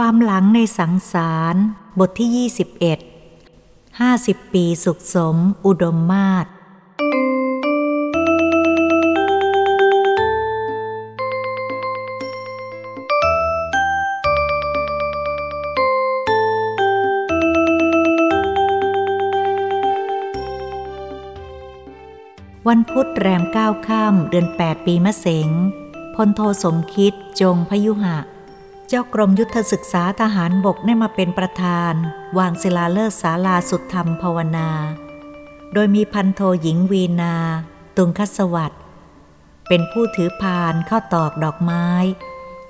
ความหลังในสังสาร บทที่ 21 50 ปีสุขสม อุดมมาศวันพุธแรมเก้าค่ำเดือนแปดปีมะเสงพลโทสมคิดจงพยุหะ เจ้ากรมยุทธศึกษาทหารบกได้มาเป็นประธาน วางศิลาฤกษ์ศาลาสุดธรรมภาวนา โดยมีพันโทหญิงวีนา ตุงคสวัสด์เป็นผู้ถือพานเข้าตอกดอกไม้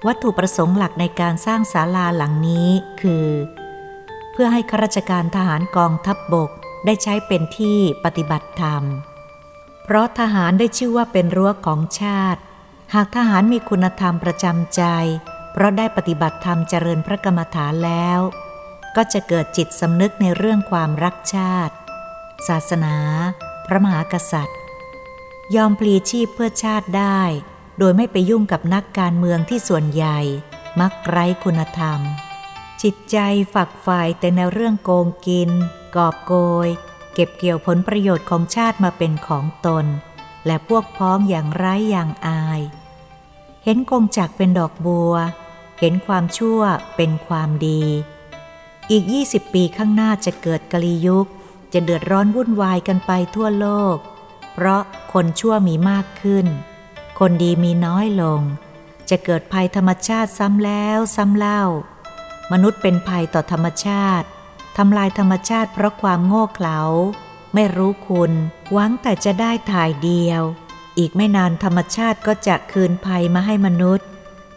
วัตถุประสงค์หลักในการสร้างศาลาหลังนี้คือ เพื่อให้ข้าราชการทหารกองทัพบบกได้ใช้เป็นที่ปฏิบัติธรรม เพราะทหารได้ชื่อว่าเป็นรั้วของชาติ หากทหารมีคุณธรรมประจำใจ เพราะได้ปฏิบัติธรรมเจริญพระกรรมฐานแล้ว ก็จะเกิดจิตสำนึกในเรื่องความรักชาติ ศาสนา พระมหากษัตริย์ ยอมพลีชีพเพื่อชาติได้ โดยไม่ไปยุ่งกับนักการเมืองที่ส่วนใหญ่ มักไร้คุณธรรม จิตใจฝักใฝ่แต่ในเรื่องโกงกิน กอบโกย เก็บเกี่ยวผลประโยชน์ของชาติมาเป็นของตน และพวกพ้องอย่างไร้อย่างอาย เห็นกงจักเป็นดอกบัว ห็นความชั่วเป็นความดี อีก 20 ปีข้างหน้าจะเกิดกลียุค จะเดือดร้อนวุ่นวายกันไปทั่วโลก เพราะคนชั่วมีมากขึ้น คนดีมีน้อยลง จะเกิดภัยธรรมชาติซ้ำแล้วซ้ำเล่า มนุษย์เป็นภัยต่อธรรมชาติทำลายธรรมชาติเพราะความโง่เขลา ไม่รู้คุณ หวังแต่จะได้ถ่ายเดียว อีกไม่นานธรรมชาติก็จะคืนภัยมาให้มนุษย์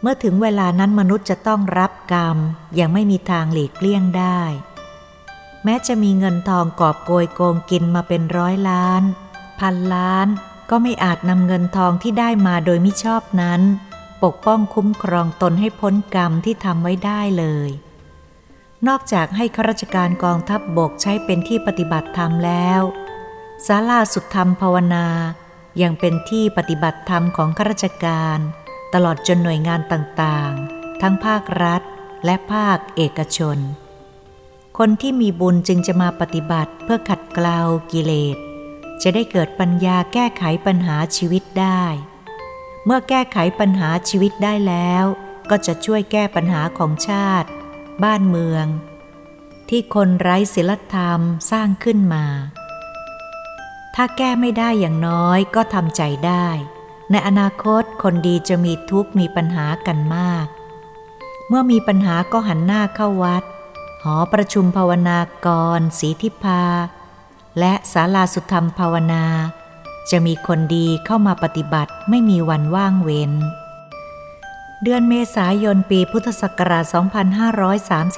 มื่อถึงเวลานั้นมนุษย์จะต้องรับกรรม ยังไม่มีทางหลีกเลี่ยงได้ แม้จะมีเงินทองกอบโกยโกงกินมาเป็นร้อยล้าน พันล้านก็ไม่อาจนำเงินทองที่ได้มาโดยมิชอบนั้น ปกป้องคุ้มครองตนให้พ้นกรรมที่ทำไว้ได้เลย นอกจากให้ข้าราชการกองทัพบบกใช้เป็นที่ปฏิบัติธรรมแล้วศาลาสุดธรรมภาวนายังเป็นที่ปฏิบัติธรรมของข้าราชการ ลอดจนหน่วยงานต่างๆ ทั้งภาครัฐและภาคเอกชน คนที่มีบุญจึงจะมาปฏิบัติเพื่อขัดเกลากิเลส จะได้เกิดปัญญาแก้ไขปัญหาชีวิตได้ เมื่อแก้ไขปัญหาชีวิตได้แล้ว ก็จะช่วยแก้ปัญหาของชาติ บ้านเมือง ที่คนไร้ศีลธรรมสร้างขึ้นมา ถ้าแก้ไม่ได้อย่างน้อยก็ทำใจได้ ในอนาคตคนดีจะมีทุกข์มีปัญหากันมาก เมื่อมีปัญหาก็หันหน้าเข้าวัด หอประชุมภาวนากรสีทิพา และศาลาสุธรรมภาวนา จะมีคนดีเข้ามาปฏิบัติไม่มีวันว่างเว้น เดือนเมษายนปีพุทธศักราช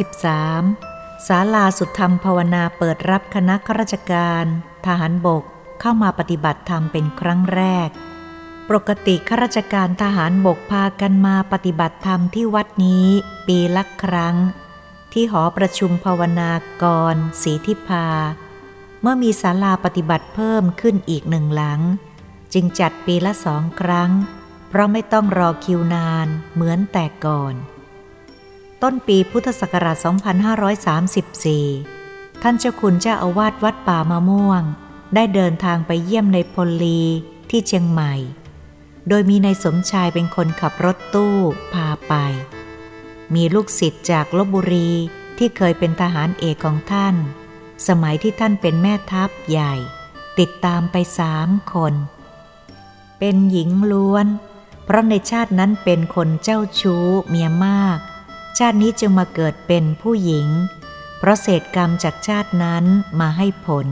2533 ศาลาสุธรรมภาวนาเปิดรับคณะข้าราชการ ทหารบกเข้ามาปฏิบัติธรรมเป็นครั้งแรก ปกติข้าราชการทหารบกพากันมาปฏิบัติธรรมที่วัดนี้ ปีละครั้ง ที่หอประชุมภาวนากรศรีทิพา เมื่อมีศาลาปฏิบัติเพิ่มขึ้นอีกหนึ่งหลัง จึงจัดปีละสองครั้ง เพราะไม่ต้องรอคิวนานเหมือนแต่ก่อน ต้นปีพุทธศักราช 2534 ท่านเจ้าคุณเจ้าอาวาสวัดป่ามะม่วง ได้เดินทางไปเยี่ยมในพลลีที่เชียงใหม่ โดยมีนายสมชายเป็นคนขับรถตู้พาไป มีลูกศิษย์จากลบบุรีที่เคยเป็นทหารเอกของท่าน สมัยที่ท่านเป็นแม่ทัพใหญ่ ติดตามไปสามคน เป็นหญิงล้วน เพราะในชาตินั้นเป็นคนเจ้าชู้เมียมาก ชาตินี้จึงมาเกิดเป็นผู้หญิง เพราะเศษกรรมจากชาตินั้นมาให้ผล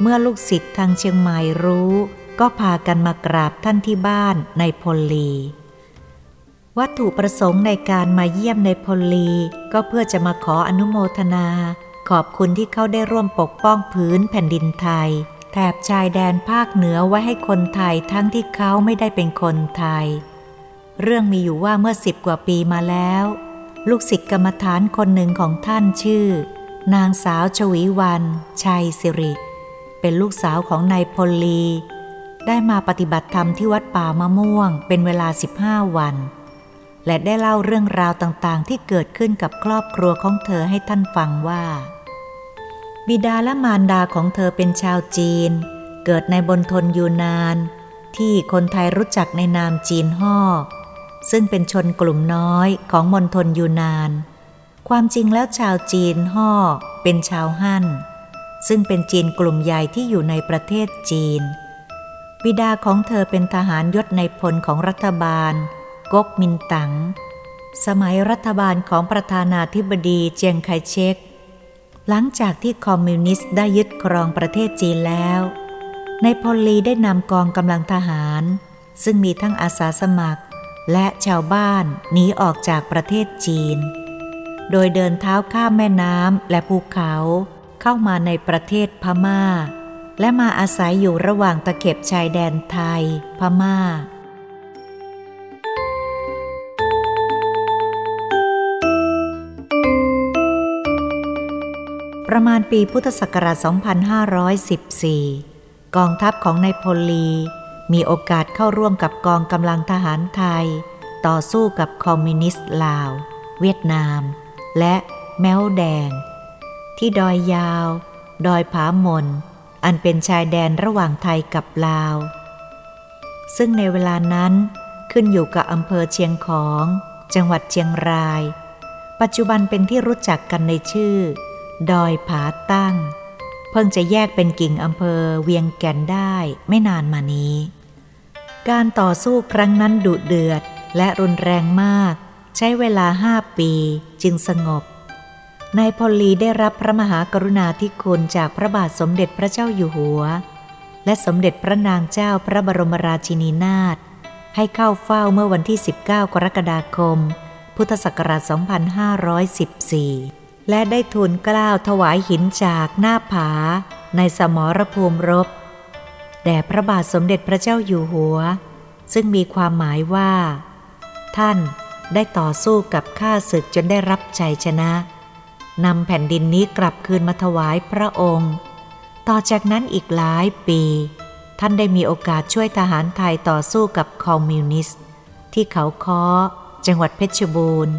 เมื่อลูกศิษย์ทางเชียงใหม่รู้ ก็พากันมากราบท่านที่บ้านในพลลี วัตถุประสงค์ในการมาเยี่ยมในพลลีก็เพื่อจะมาขออนุโมทนา ขอบคุณที่เขาได้ร่วมปกป้องพื้นแผ่นดินไทย แถบชายแดนภาคเหนือไว้ให้คนไทยทั้งที่เขาไม่ได้เป็นคนไทย เรื่องมีอยู่ว่าเมื่อสิบกว่าปีมาแล้ว ลูกศิษย์กรรมฐานคนหนึ่งของท่านชื่อ นางสาวชวีวัน ชัยสิริ เป็นลูกสาวของนายพลลี ได้มาปฏิบัติธรรมที่วัดป่ามะม่วงเป็นเวลา 15 วัน และได้เล่าเรื่องราวต่างๆ ที่เกิดขึ้นกับครอบครัวของเธอให้ท่านฟังว่า บิดาและมารดาของเธอเป็นชาวจีน เกิดในบนทนยูนาน ที่คนไทยรู้จักในนามจีนห่อซึ่งเป็นชนกลุ่มน้อยของมณฑลยูนาน ความจริงแล้วชาวจีนห่อเป็นชาวฮั่น ซึ่งเป็นจีนกลุ่มใหญ่ที่อยู่ในประเทศจีน บิดาของเธอเป็นทหารยศในพลของรัฐบาลก๊กมินตั๋งสมัยรัฐบาลของประธานาธิบดีเจียงไคเชกหลังจากที่คอมมิวนิสต์ได้ยึดครองประเทศจีนแล้ว ในพลลีได้นำกองกำลังทหาร ซึ่งมีทั้งอาสาสมัคร และชาวบ้านหนีออกจากประเทศจีน โดยเดินเท้าข้ามแม่น้ำและภูเขาเข้ามาในประเทศพมา่า และมาอาศัยอยู่ระหว่างตะเข็บชายแดนไทย พมา่า ประมาณปีพุทธศักราช 2514 กองทัพของนายพลลี มีโอกาสเข้าร่วมกับกองกำลังทหารไทย ต่อสู้กับคอมมิวนิสต์ลาว เวียดนาม และแมวแดง ที่ดอยยาว ดอยผาหมน อันเป็นชายแดนระหว่างไทยกับลาว ซึ่งในเวลานั้นขึ้นอยู่กับอำเภอเชียงของ จังหวัดเชียงราย ปัจจุบันเป็นที่รู้จักกันในชื่อ ดอยผาตั้ง เพิ่งจะแยกเป็นกิ่งอำเภอเวียงแก่นได้ไม่นานมานี้ การต่อสู้ครั้งนั้นดุเดือดและรุนแรงมาก ใช้เวลาห้าปีจึงสงบ นายพลลีได้รับพระมหากรุณาธิคุณจากพระบาทสมเด็จพระเจ้าอยู่หัว และสมเด็จพระนางเจ้าพระบรมราชินีนาถให้เข้าเฝ้าเมื่อวันที่ 19 กรกฎาคม พุทธศักราช 2514 และได้ทูลกล้าวถวายหินจากหน้าผา ในสมรภูมิรบ แด่พระบาทสมเด็จพระเจ้าอยู่หัว ซึ่งมีความหมายว่า ท่านได้ต่อสู้กับข้าศึกจนได้รับชัยชนะ นำแผ่นดินนี้กลับคืนมาถวายพระองค์ ต่อจากนั้นอีกหลายปี ท่านได้มีโอกาสช่วยทหารไทยต่อสู้กับคอมมิวนิสต์ ที่เขาค้อ จังหวัดเพชรบูรณ์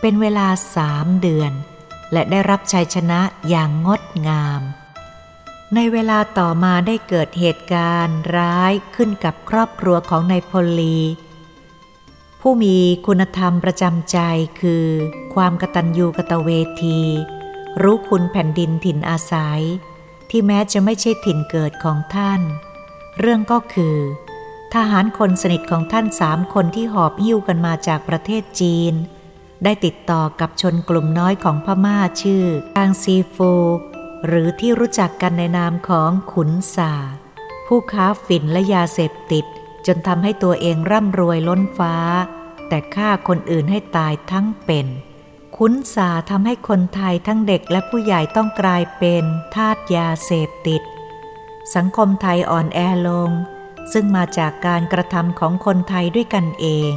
เป็นเวลาสามเดือน และได้รับชัยชนะอย่างงดงาม ในเวลาต่อมาได้เกิดเหตุการณ์ร้ายขึ้นกับครอบครัวของนายพลี ผู้มีคุณธรรมประจำใจคือ ความกตัญญูกตเวที รู้คุณแผ่นดินถิ่นอาศัย ที่แม้จะไม่ใช่ถิ่นเกิดของท่าน เรื่องก็คือ ทหารคนสนิทของท่านสามคนที่หอบหิ้วกันมาจากประเทศจีน ได้ติดต่อกับชนกลุ่มน้อยของพม่าชื่อทางซีฟูหรือที่รู้จักกันในนามของขุนสาผู้ค้าฝิ่นและยาเสพติด จนทำให้ตัวเองร่ำรวยล้นฟ้า แต่ฆ่าคนอื่นให้ตายทั้งเป็นขุนสาทำให้คนไทยทั้งเด็กและผู้ใหญ่ต้องกลายเป็นทาสยาเสพติด สังคมไทยอ่อนแอลง ซึ่งมาจากการกระทำของคนไทยด้วยกันเอง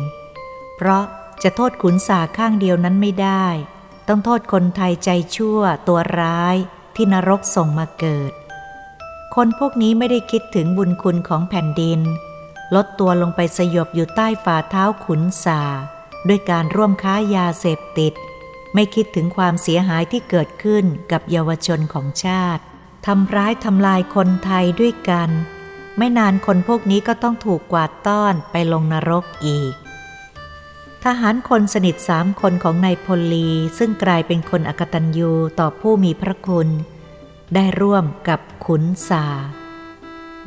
เพราะจะโทษขุนสาข้างเดียวนั้นไม่ได้ ต้องโทษคนไทยใจชั่วตัวร้ายที่นรกส่งมาเกิด คนพวกนี้ไม่ได้คิดถึงบุญคุณของแผ่นดิน ลดตัวลงไปสยบอยู่ใต้ฝ่าเท้าขุนสา ด้วยการร่วมค้ายาเสพติด ไม่คิดถึงความเสียหายที่เกิดขึ้นกับเยาวชนของชาติทำร้ายทำลายคนไทยด้วยกัน ไม่นานคนพวกนี้ก็ต้องถูกกวาดต้อนไปลงนรกอีก ทหารคนสนิทสามคนของนายพลลีซึ่งกลายเป็นคนอกตัญญูต่อผู้มีพระคุณ ได้ร่วมกับขุนสา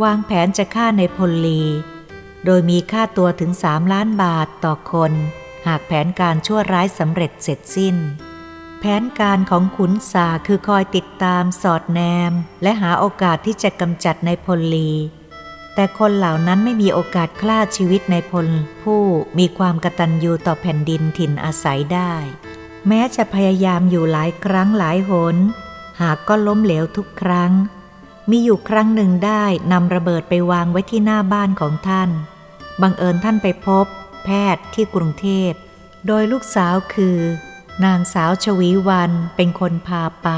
วางแผนจะฆ่าในพลลี โดยมีค่าตัวถึงสามล้านบาทต่อคน หากแผนการชั่วร้ายสำเร็จเสร็จสิ้น แผนการของขุนสาคือคอยติดตามสอดแนม และหาโอกาสที่จะกำจัดในพลลี แต่คนเหล่านั้นไม่มีโอกาสคลาชีวิตในพลผู้มีความกตัญญูต่อแผ่นดินถิ่นอาศัยได้ แม้จะพยายามอยู่หลายครั้งหลายหน หากก็ล้มเหลวทุกครั้ง มีอยู่ครั้งหนึ่งได้นำระเบิดไปวางไว้ที่หน้าบ้านของท่าน บังเอิญท่านไปพบ แพทย์ที่กรุงเทพ โดยลูกสาวคือ นางสาวชวีวันเป็นคนพาไป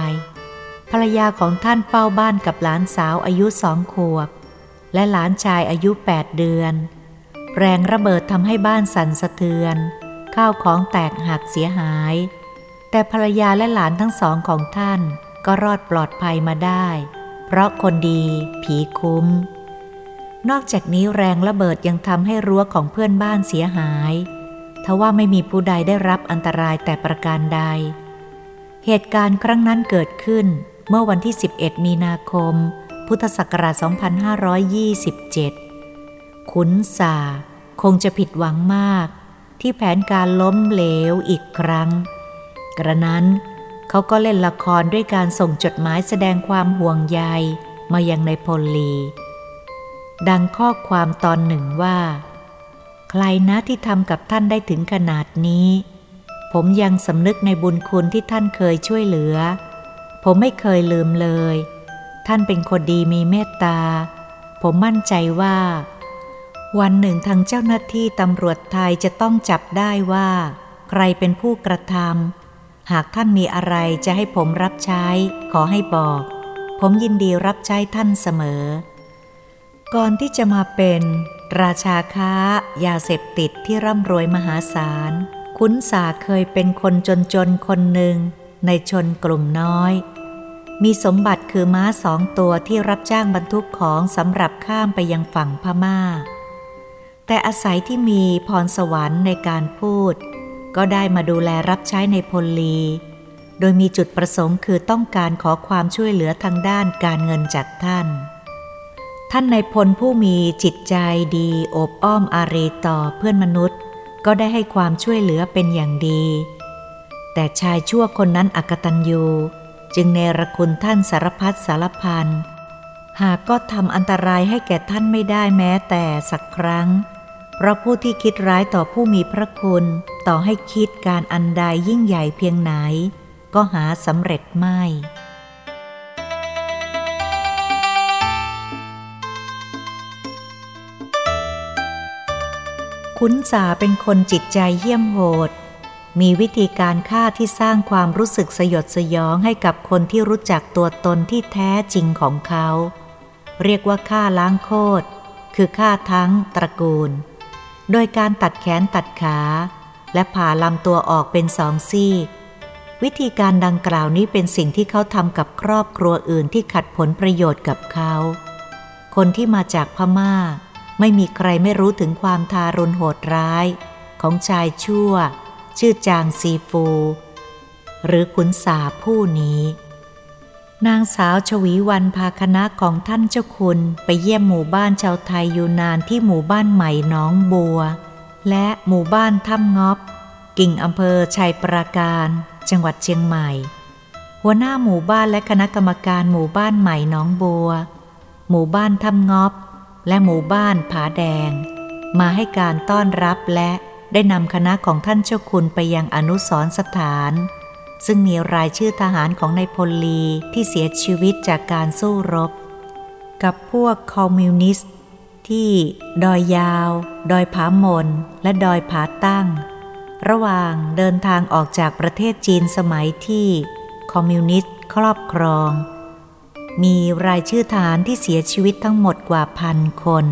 ภรรยาของท่านเฝ้าบ้านกับหลานสาวอายุสองขวบ และหลานชายอายุแปดเดือน แรงระเบิดทำให้บ้านสั่นสะเทือน ข้าวของแตกหักเสียหาย แต่ภรรยาและหลานทั้งสองของท่านก็รอดปลอดภัยมาได้ เพราะคนดีผีคุ้ม นอกจากนี้แรงระเบิดยังทำให้รั้วของเพื่อนบ้านเสียหายทว่าไม่มีผู้ใดได้รับอันตรายแต่ประการใด เหตุการณ์ครั้งนั้นเกิดขึ้นเมื่อวันที่ 11 มีนาคม พุทธศักราช 2527 ขุนสาคงจะผิดหวังมาก ที่แผนการล้มเหลวอีกครั้ง กระนั้น เขาก็เล่นละครด้วยการส่งจดหมายแสดงความห่วงใยมายังในพลลี ดังข้อความตอนหนึ่งว่า ใครนะที่ทำกับท่านได้ถึงขนาดนี้ ผมยังสำนึกในบุญคุณที่ท่านเคยช่วยเหลือ ผมไม่เคยลืมเลย ท่านเป็นคนดีมีเมตตา ผมมั่นใจว่า วันหนึ่งทางเจ้าหน้าที่ตำรวจไทยจะต้องจับได้ว่า ใครเป็นผู้กระทำ หากท่านมีอะไรจะให้ผมรับใช้ ขอให้บอก ผมยินดีรับใช้ท่านเสมอ ก่อนที่จะมาเป็น ราชาค้ายาเสพติดที่ร่ำรวยมหาศาล คุ้นสาเคยเป็นคนจนๆ คนหนึ่ง ในชนกลุ่มน้อย มีสมบัติคือม้าสองตัวที่รับจ้างบรรทุกของสำหรับข้ามไปยังฝั่งพมา่า แต่อาศัยที่มีพรสวรรค์ในการพูด ก็ได้มาดูแลรับใช้ในพลลี โดยมีจุดประสงค์คือต้องการขอความช่วยเหลือทางด้านการเงินจากท่าน ท่านในพลผู้มีจิตใจดีอบอ้อมอารีต่อเพื่อนมนุษย์ ก็ได้ให้ความช่วยเหลือเป็นอย่างดี แต่ชายชั่วคนนั้นอกตัญญูจึงเนรคุณท่านสารพัดสารพันหากก็ทำอันตรายให้แก่ท่านไม่ได้แม้แต่สักครั้ง เพราะผู้ที่คิดร้ายต่อผู้มีพระคุณ ต่อให้คิดการอันใดยิ่งใหญ่เพียงไหน ก็หาสำเร็จไม่คุ้นสาเป็นคนจิตใจเยี่ยมโหด มีวิธีการฆ่าที่สร้างความรู้สึกสยดสยองให้กับคนที่รู้จักตัวตนที่แท้จริงของเขา เรียกว่าฆ่าล้างโคตรคือฆ่าทั้งตระกูล โดยการตัดแขนตัดขา และผ่าลำตัวออกเป็นสองซีก วิธีการดังกล่าวนี้เป็นสิ่งที่เขาทำกับครอบครัวอื่นที่ขัดผลประโยชน์กับเขา คนที่มาจากพมา่า ไม่มีใครไม่รู้ถึงความทารุณโหดร้าย ของชายชั่ว ชื่อจางซีฟู หรือขุนสาผู้นี้ นางสาวชวีวันพาคณะของท่านเจ้าคุณไปเยี่ยมหมู่บ้านชาวไทยอยู่นานที่หมู่บ้านใหม่น้องบัว และหมู่บ้านถ้ำงอบ กิ่งอำเภอชัยปราการ จังหวัดเชียงใหม่ หัวหน้าหมู่บ้านและคณะกรรมการหมู่บ้านใหม่น้องบัว หมู่บ้านถ้ำงอบ และหมู่บ้านผาแดง มาให้การต้อนรับและได้นำคณะของท่านเจ้าคุณไปยังอนุสรสถาน ซึ่งมีรายชื่อทหารของนายพลลีที่เสียชีวิตจากการสู้รบ กับพวกคอมมิวนิสต์ ที่ดอยยาว ดอยผามน และดอยผาตั้ง ระหว่างเดินทางออกจากประเทศจีนสมัยที่คอมมิวนิสต์ครอบครอง มีรายชื่อทหารที่เสียชีวิตทั้งหมดกว่าพันคน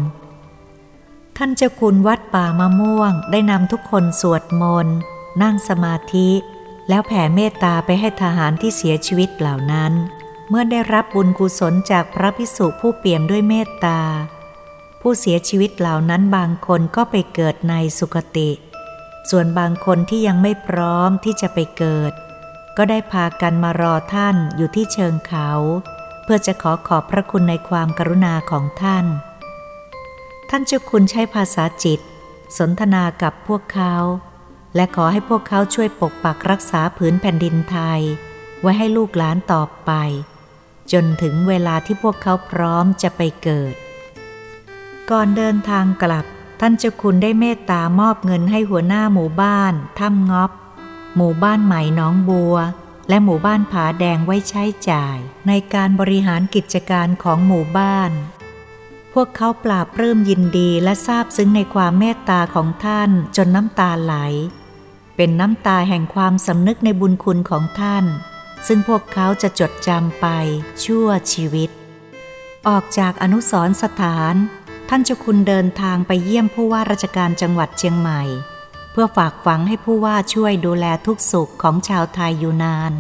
ท่านเจ้าคุณวัดป่ามะม่วงได้นำทุกคนสวดมนต์นั่งสมาธิ แล้วแผ่เมตตาไปให้ทหารที่เสียชีวิตเหล่านั้น เมื่อได้รับบุญกุศลจากพระพิสุผู้เปี่ยมด้วยเมตตา ผู้เสียชีวิตเหล่านั้นบางคนก็ไปเกิดในสุคติ ส่วนบางคนที่ยังไม่พร้อมที่จะไปเกิด ก็ได้พากันมารอท่านอยู่ที่เชิงเขา เพื่อจะขอขอบพระคุณในความกรุณาของท่าน ท่านเจ้าคุณใช้ภาษาจิต สนทนากับพวกเขา และขอให้พวกเขาช่วยปกปักรักษาผืนแผ่นดินไทย ไว้ให้ลูกหลานต่อไป จนถึงเวลาที่พวกเขาพร้อมจะไปเกิด ก่อนเดินทางกลับ ท่านเจ้าคุณได้เมตตามอบเงินให้หัวหน้าหมู่บ้านถ้ำงอบ หมู่บ้านใหม่น้องบัว และหมู่บ้านผาแดงไว้ใช้จ่าย ในการบริหารกิจการของหมู่บ้านพวกเขาปราบปลื้มยินดีและซาบซึ้งในความเมตตาของท่านจนน้ำตาไหล เป็นน้ำตาแห่งความสำนึกในบุญคุณของท่าน ซึ่งพวกเขาจะจดจำไปชั่วชีวิต ออกจากอนุสรสถาน ท่านเจ้าคุณเดินทางไปเยี่ยมผู้ว่าราชการจังหวัดเชียงใหม่ เพื่อฝากฝังให้ผู้ว่าช่วยดูแลทุกสุขของชาวไทยอยู่นาน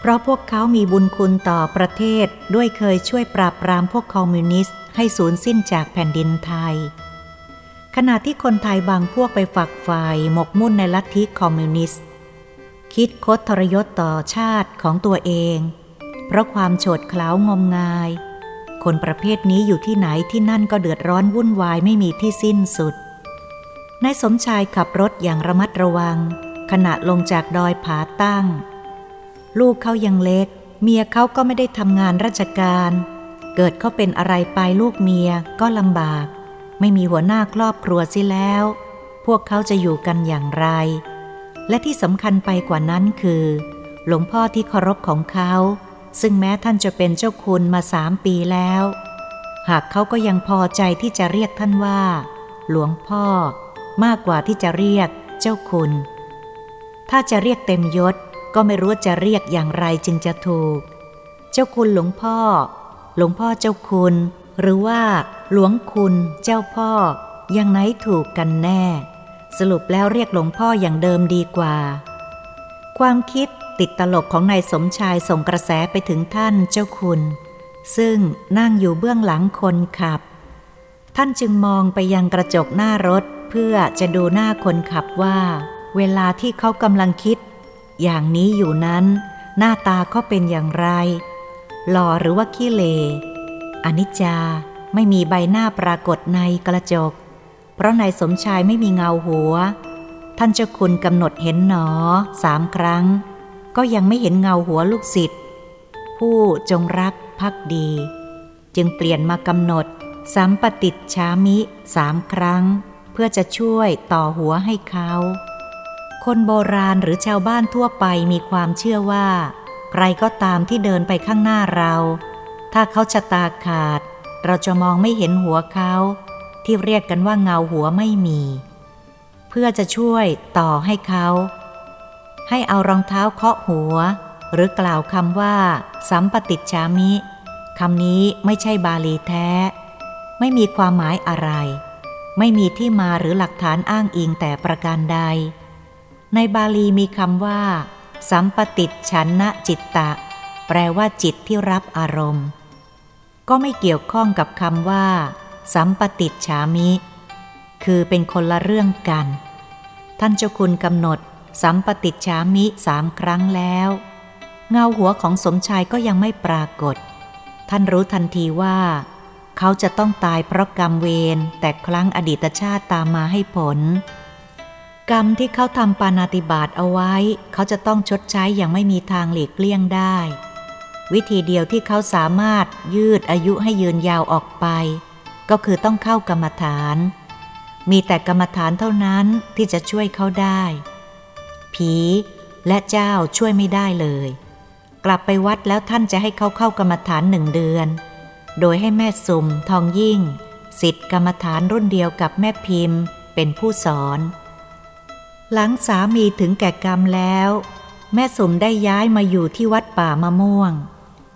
เพราะพวกเขามีบุญคุณต่อประเทศด้วยเคยช่วยปราบปรามพวกคอมมิวนิสต์ให้สูญสิ้นจากแผ่นดินไทย ขณะที่คนไทยบางพวกไปฝักใฝ่หมกมุ่นในลัทธิคอมมิวนิสต์ คิดคดทรยศต่อชาติของตัวเอง เพราะความโฉดเขลางมงาย คนประเภทนี้อยู่ที่ไหนที่นั่นก็เดือดร้อนวุ่นวายไม่มีที่สิ้นสุดนายสมชายขับรถอย่างระมัดระวัง ขณะลงจากดอยผาตั้ง ลูกเขายังเล็ก เมียเขาก็ไม่ได้ทำงานราชการ เกิดเขาเป็นอะไรไปลูกเมียก็ลำบาก ไม่มีหัวหน้าครอบครัวสิแล้ว พวกเขาจะอยู่กันอย่างไร และที่สำคัญไปกว่านั้นคือ หลวงพ่อที่เคารพของเขา ซึ่งแม้ท่านจะเป็นเจ้าคุณมาสามปีแล้ว หากเขาก็ยังพอใจที่จะเรียกท่านว่า หลวงพ่อ มากกว่าที่จะเรียกเจ้าคุณ ถ้าจะเรียกเต็มยศก็ไม่รู้จะเรียกอย่างไรจึงจะถูก เจ้าคุณหลวงพ่อ หลวงพ่อเจ้าคุณ หรือว่า หลวงคุณเจ้าพ่อ ยังไหนถูกกันแน่ สรุปแล้วเรียกหลวงพ่ออย่างเดิมดีกว่า ความคิดติดตลกของนายสมชายส่งกระแสไปถึงท่านเจ้าคุณ ซึ่งนั่งอยู่เบื้องหลังคนขับ ท่านจึงมองไปยังกระจกหน้ารถเพื่อจะดูหน้าคนขับว่า เวลาที่เขากำลังคิด อย่างนี้อยู่นั้น หน้าตาเขาเป็นอย่างไร หล่อหรือว่าขี้เลอนิจจา ไม่มีใบหน้าปรากฏในกระจก เพราะนายสมชายไม่มีเงาหัว ท่านเจ้าคุณกำหนดเห็นหนอสามครั้ง ก็ยังไม่เห็นเงาหัวลูกศิษย์ผู้จงรักภักดี จึงเปลี่ยนมากำหนดสัมปติชามิสามครั้ง เพื่อจะช่วยต่อหัวให้เขา คนโบราณหรือชาวบ้านทั่วไปมีความเชื่อว่า ใครก็ตามที่เดินไปข้างหน้าเรา ถ้าเขาชะตาขาด เราจะมองไม่เห็นหัวเขาที่เรียกกันว่าเงาหัวไม่มี เพื่อจะช่วยต่อให้เขา ให้เอารองเท้าเคาะหัว หรือกล่าวคำว่า สัมปติชามิคำนี้ไม่ใช่บาลีแท้ ไม่มีความหมายอะไร ไม่มีที่มาหรือหลักฐานอ้างอิงแต่ประการใด ในบาลีมีคำว่า สัมปติชันนะจิตตะ แปลว่าจิตที่รับอารมณ์ ก็ไม่เกี่ยวข้องกับคำว่า สัมปติฉามิ คือเป็นคนละเรื่องกัน ท่านเจ้าคุณกำหนด สัมปติฉามิสามครั้งแล้ว เงาหัวของสมชายก็ยังไม่ปรากฏ ท่านรู้ทันทีว่า เขาจะต้องตายเพราะกรรมเวรแต่ครั้งอดีตชาติตามมาให้ผล กรรมที่เขาทำปานาติบาตเอาไว้ เขาจะต้องชดใช้อย่างไม่มีทางหลีกเลี่ยงได้ วิธีเดียวที่เขาสามารถยืดอายุให้ยืนยาวออกไป ก็คือต้องเข้ากรรมฐาน มีแต่กรรมฐานเท่านั้นที่จะช่วยเขาได้ ผีและเจ้าช่วยไม่ได้เลย กลับไปวัดแล้วท่านจะให้เขาเข้ากรรมฐานหนึ่งเดือน โดยให้แม่สุมทองยิ่งสิทธิกรรมฐานรุ่นเดียวกับแม่พิมพ์ เป็นผู้สอน หลังสามีถึงแก่กรรมแล้ว แม่สุมได้ย้ายมาอยู่ที่วัดป่ามะม่วง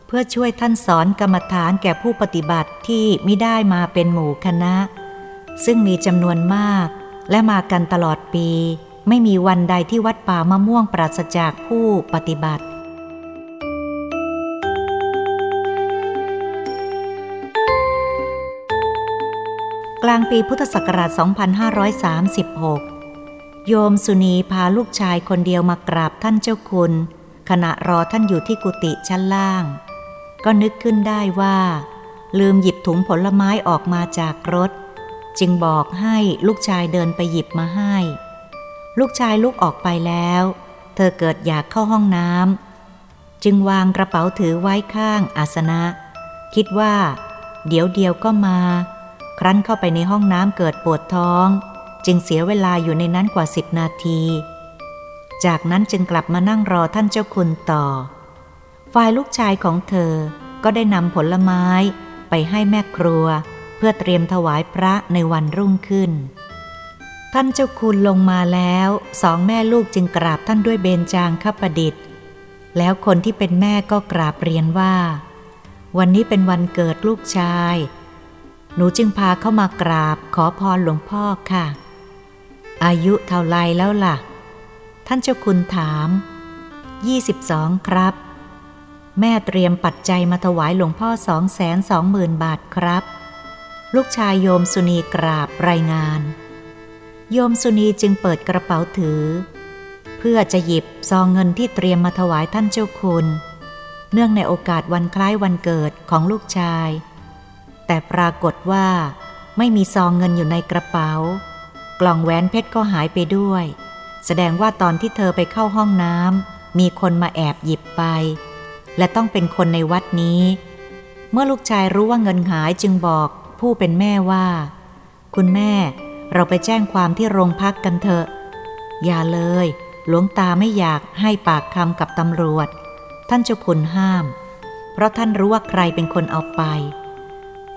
เพื่อช่วยท่านสอนกรรมฐานแก่ผู้ปฏิบัติที่ไม่ได้มาเป็นหมู่คณะ ซึ่งมีจำนวนมาก และมากันตลอดปี ไม่มีวันใดที่วัดป่ามะม่วงปราศจากผู้ปฏิบัติกลางปีพุทธศักราช 2536 โยมสุนีพาลูกชายคนเดียวมากราบท่านเจ้าคุณ ขณะรอท่านอยู่ที่กุฏิชั้นล่าง ก็นึกขึ้นได้ว่า ลืมหยิบถุงผลไม้ออกมาจากรถ จึงบอกให้ลูกชายเดินไปหยิบมาให้ ลูกชายลุกออกไปแล้ว เธอเกิดอยากเข้าห้องน้ำจึงวางกระเป๋าถือไว้ข้างอาสนะ คิดว่า เดี๋ยวเดียวก็มา ครั้นเข้าไปในห้องน้ำเกิดปวดท้อง จึงเสียเวลาอยู่ในนั้นกว่าสิบนาที จากนั้นจึงกลับมานั่งรอท่านเจ้าคุณต่อ ฝ่ายลูกชายของเธอก็ได้นำผลไม้ไปให้แม่ครัว เพื่อเตรียมถวายพระในวันรุ่งขึ้น ท่านเจ้าคุณลงมาแล้วสองแม่ลูกจึงกราบท่านด้วยเบญจางคประดิษฐ์ แล้วคนที่เป็นแม่ก็กราบเรียนว่า วันนี้เป็นวันเกิดลูกชาย หนูจึงพาเข้ามากราบขอพรหลวงพ่อค่ะ อายุเท่าไรแล้วล่ะ ท่านเจ้าคุณถาม 22 ครับ แม่เตรียมปัจจัยมาถวายหลวงพ่อสองแสนสองหมื่นบาทครับ ลูกชายโยมสุนีกราบรายงาน โยมสุนีจึงเปิดกระเป๋าถือ เพื่อจะหยิบซองเงินที่เตรียมมาถวายท่านเจ้าคุณ เนื่องในโอกาสวันคล้ายวันเกิดของลูกชาย แต่ปรากฏว่าไม่มีซองเงินอยู่ในกระเป๋า กล่องแหวนเพชรก็หายไปด้วย แสดงว่าตอนที่เธอไปเข้าห้องน้ำมีคนมาแอบหยิบไป และต้องเป็นคนในวัดนี้ เมื่อลูกชายรู้ว่าเงินหายจึงบอกผู้เป็นแม่ว่า คุณแม่เราไปแจ้งความที่โรงพักกันเถอะ อย่าเลย หลวงตาไม่อยากให้ปากคำกับตำรวจ ท่านเจ้าคุณห้าม เพราะท่านรู้ว่าใครเป็นคนเอาไป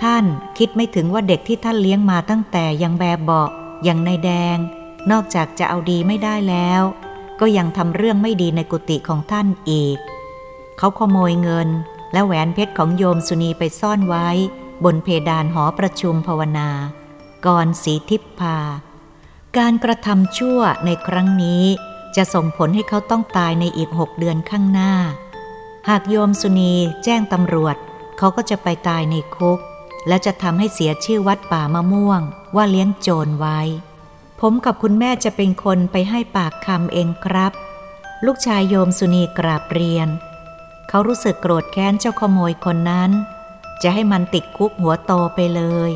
ท่านคิดไม่ถึงว่าเด็กที่ท่านเลี้ยงมาตั้งแต่ยังแบบเบาอย่างในแดง นอกจากจะเอาดีไม่ได้แล้ว ก็ยังทำเรื่องไม่ดีในกุฏิของท่านอีก เขาขโมยเงิน และแหวนเพชรของโยมสุนีไปซ่อนไว้ บนเพดานหอประชุมภาวนา ก่อนสีทิพพา การกระทำชั่วในครั้งนี้จะส่งผลให้เขาต้องตายในอีกหกเดือนข้างหน้า หากโยมสุนีแจ้งตำรวจ เขาก็จะไปตายในคุก และจะทำให้เสียชื่อวัดป่ามะม่วง ว่าเลี้ยงโจรไว้ ผมกับคุณแม่จะเป็นคนไปให้ปากคำเองครับ ลูกชายโยมสุนีกราบเรียน เขารู้สึกโกรธแค้นเจ้าขโมยคนนั้น จะให้มันติดคุกหัวโตไปเลย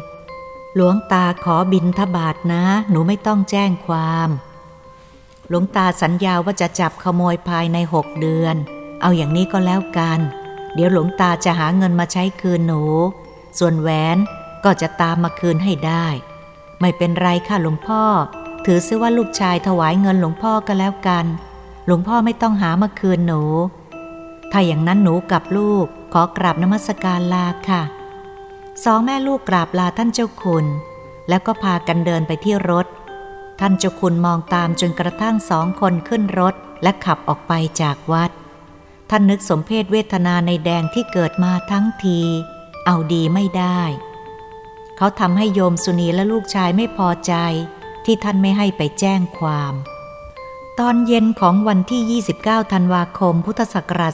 หลวงตาขอบินทบาทนะ หนูไม่ต้องแจ้งความ หลวงตาสัญญาว่าจะจับขโมยภายในหกเดือน เอาอย่างนี้ก็แล้วกัน เดี๋ยวหลวงตาจะหาเงินมาใช้คืนหนู ส่วนแหวนก็จะตามมาคืนให้ได้ ไม่เป็นไรค่ะหลวงพ่อ ถือซะว่าลูกชายถวายเงินหลวงพ่อก็แล้วกัน หลวงพ่อไม่ต้องหามาคืนหนู ถ้าอย่างนั้นหนูกับลูกขอกราบนมัสการลาค่ะ สองแม่ลูกกราบลาท่านเจ้าคุณ แล้วก็พากันเดินไปที่รถ ท่านเจ้าคุณมองตามจนกระทั่งสองคนขึ้นรถและขับออกไปจากวัด ท่านนึกสมเพศเวทนาในแดงที่เกิดมาทั้งที เอาดีไม่ได้ เขาทำให้โยมสุนีและลูกชายไม่พอใจที่ท่านไม่ให้ไปแจ้งความ ตอนเย็นของวันที่ 29 ธันวาคม พุทธศักราช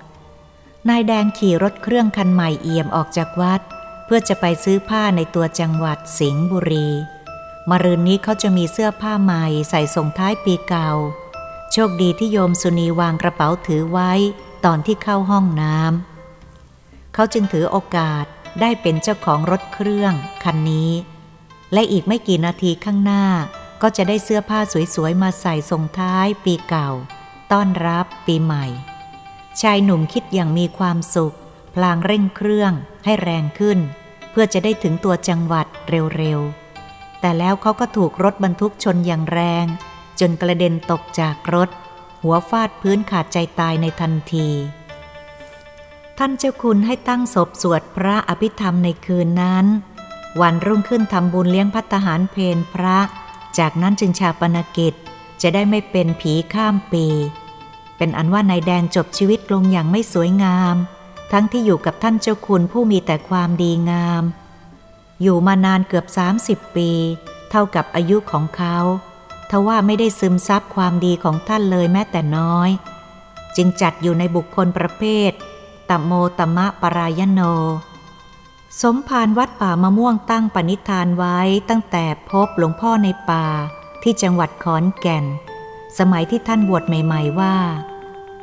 2536 นายแดงขี่รถเครื่องคันใหม่เอี่ยมออกจากวัด เพื่อจะไปซื้อผ้าในตัวจังหวัดสิงห์บุรี มรืนนี้เขาจะมีเสื้อผ้าใหม่ใส่ส่งท้ายปีเก่า โชคดีที่โยมสุนีวางกระเป๋าถือไว้ตอนที่เข้าห้องน้ำ เขาจึงถือโอกาสได้เป็นเจ้าของรถเครื่องคันนี้ และอีกไม่กี่นาทีข้างหน้า ก็จะได้เสื้อผ้าสวยๆ มาใส่ส่งท้ายปีเก่า ต้อนรับปีใหม่ ชายหนุ่มคิดอย่างมีความสุข พลางเร่งเครื่องให้แรงขึ้น เพื่อจะได้ถึงตัวจังหวัดเร็วๆ แต่แล้วเขาก็ถูกรถบรรทุกชนอย่างแรง จนกระเด็นตกจากรถ หัวฟาดพื้นขาดใจตายในทันที ท่านเจ้าคุณให้ตั้งศพสวดพระอภิธรรมในคืนนั้น วันรุ่งขึ้นทำบุญเลี้ยงพัตหารเพนพระ จากนั้นจึงชาปนกิจจะได้ไม่เป็นผีข้ามปี เป็นอันว่านายแดงจบชีวิตลงอย่างไม่สวยงาม ทั้งที่อยู่กับท่านเจ้าคุณผู้มีแต่ความดีงาม อยู่มานานเกือบ 30 ปี เท่ากับอายุของเขาทว่าไม่ได้ซึมซับความดีของท่านเลยแม้แต่น้อย จึงจัดอยู่ในบุคคลประเภทตัมโมตมะปรายโน สมภารวัดป่ามะม่วงตั้งปณิธานไว้ตั้งแต่พบหลวงพ่อในป่าที่จังหวัดขอนแก่น สมัยที่ท่านบวชใหม่ๆว่า